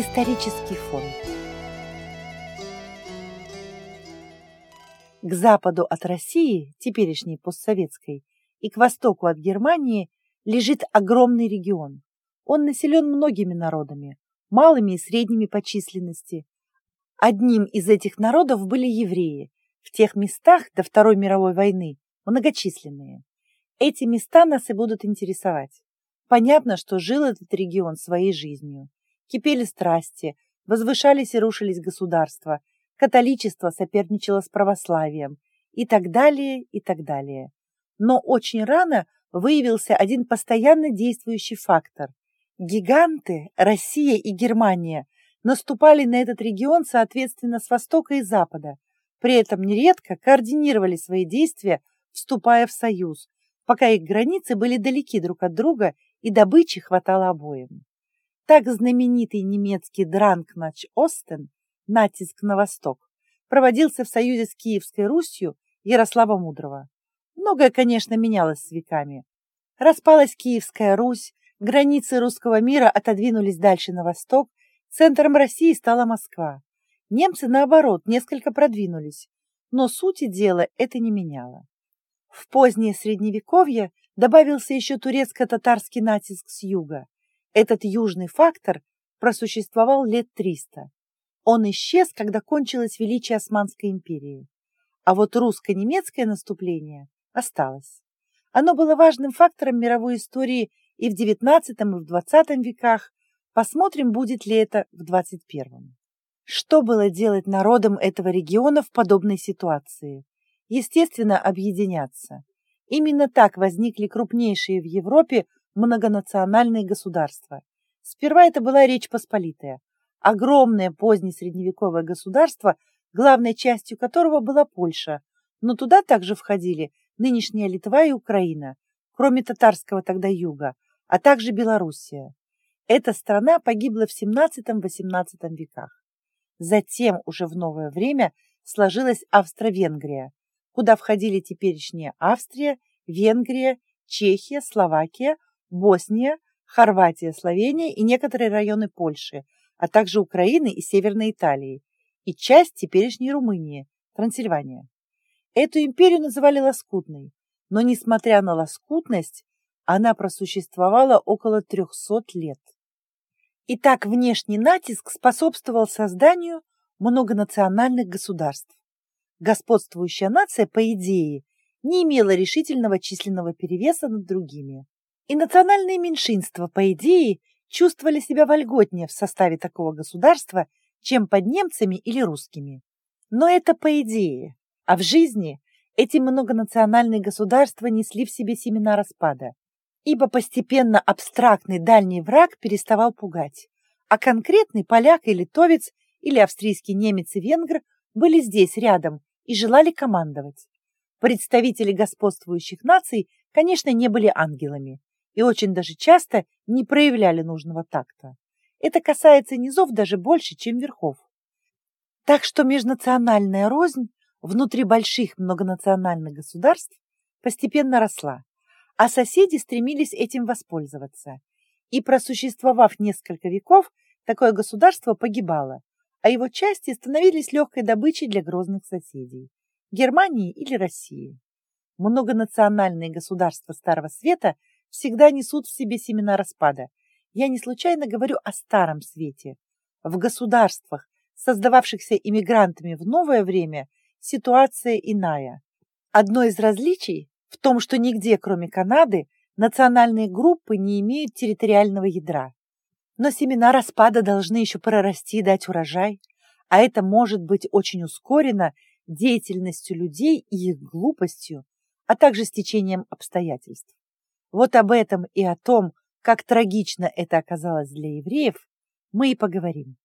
Исторический фон К западу от России, теперешней постсоветской, и к востоку от Германии лежит огромный регион. Он населен многими народами, малыми и средними по численности. Одним из этих народов были евреи, в тех местах до Второй мировой войны многочисленные. Эти места нас и будут интересовать. Понятно, что жил этот регион своей жизнью. Кипели страсти, возвышались и рушились государства, католичество соперничало с православием и так далее, и так далее. Но очень рано выявился один постоянно действующий фактор. Гиганты, Россия и Германия, наступали на этот регион соответственно с востока и запада, при этом нередко координировали свои действия, вступая в союз, пока их границы были далеки друг от друга и добычи хватало обоим. Так знаменитый немецкий Дранкнач Остен, натиск на восток, проводился в союзе с Киевской Русью Ярослава Мудрого. Многое, конечно, менялось с веками. Распалась Киевская Русь, границы русского мира отодвинулись дальше на восток, центром России стала Москва. Немцы, наоборот, несколько продвинулись, но сути дела это не меняло. В позднее Средневековье добавился еще турецко-татарский натиск с юга. Этот южный фактор просуществовал лет 300. Он исчез, когда кончилось величие Османской империи. А вот русско-немецкое наступление осталось. Оно было важным фактором мировой истории и в XIX и в XX веках. Посмотрим, будет ли это в XXI. Что было делать народам этого региона в подобной ситуации? Естественно, объединяться. Именно так возникли крупнейшие в Европе многонациональные государства. Сперва это была Речь Посполитая, огромное позднесредневековое государство, главной частью которого была Польша, но туда также входили нынешняя Литва и Украина, кроме татарского тогда юга, а также Белоруссия. Эта страна погибла в XVII-XVIII веках. Затем, уже в новое время, сложилась Австро-Венгрия, куда входили теперешняя Австрия, Венгрия, Чехия, Словакия, Босния, Хорватия, Словения и некоторые районы Польши, а также Украины и Северной Италии, и часть теперешней Румынии, Трансильвания. Эту империю называли лоскутной, но, несмотря на лоскутность, она просуществовала около 300 лет. Итак, внешний натиск способствовал созданию многонациональных государств господствующая нация, по идее, не имела решительного численного перевеса над другими. И национальные меньшинства, по идее, чувствовали себя вольготнее в составе такого государства, чем под немцами или русскими. Но это по идее, а в жизни эти многонациональные государства несли в себе семена распада, ибо постепенно абстрактный дальний враг переставал пугать, а конкретный поляк и литовец или австрийский немец и венгр были здесь рядом и желали командовать. Представители господствующих наций, конечно, не были ангелами и очень даже часто не проявляли нужного такта. Это касается низов даже больше, чем верхов. Так что межнациональная рознь внутри больших многонациональных государств постепенно росла, а соседи стремились этим воспользоваться. И просуществовав несколько веков, такое государство погибало, а его части становились легкой добычей для грозных соседей – Германии или России. Многонациональные государства Старого Света всегда несут в себе семена распада. Я не случайно говорю о Старом Свете. В государствах, создававшихся иммигрантами в новое время, ситуация иная. Одно из различий в том, что нигде, кроме Канады, национальные группы не имеют территориального ядра. Но семена распада должны еще прорасти и дать урожай, а это может быть очень ускорено деятельностью людей и их глупостью, а также стечением обстоятельств. Вот об этом и о том, как трагично это оказалось для евреев, мы и поговорим.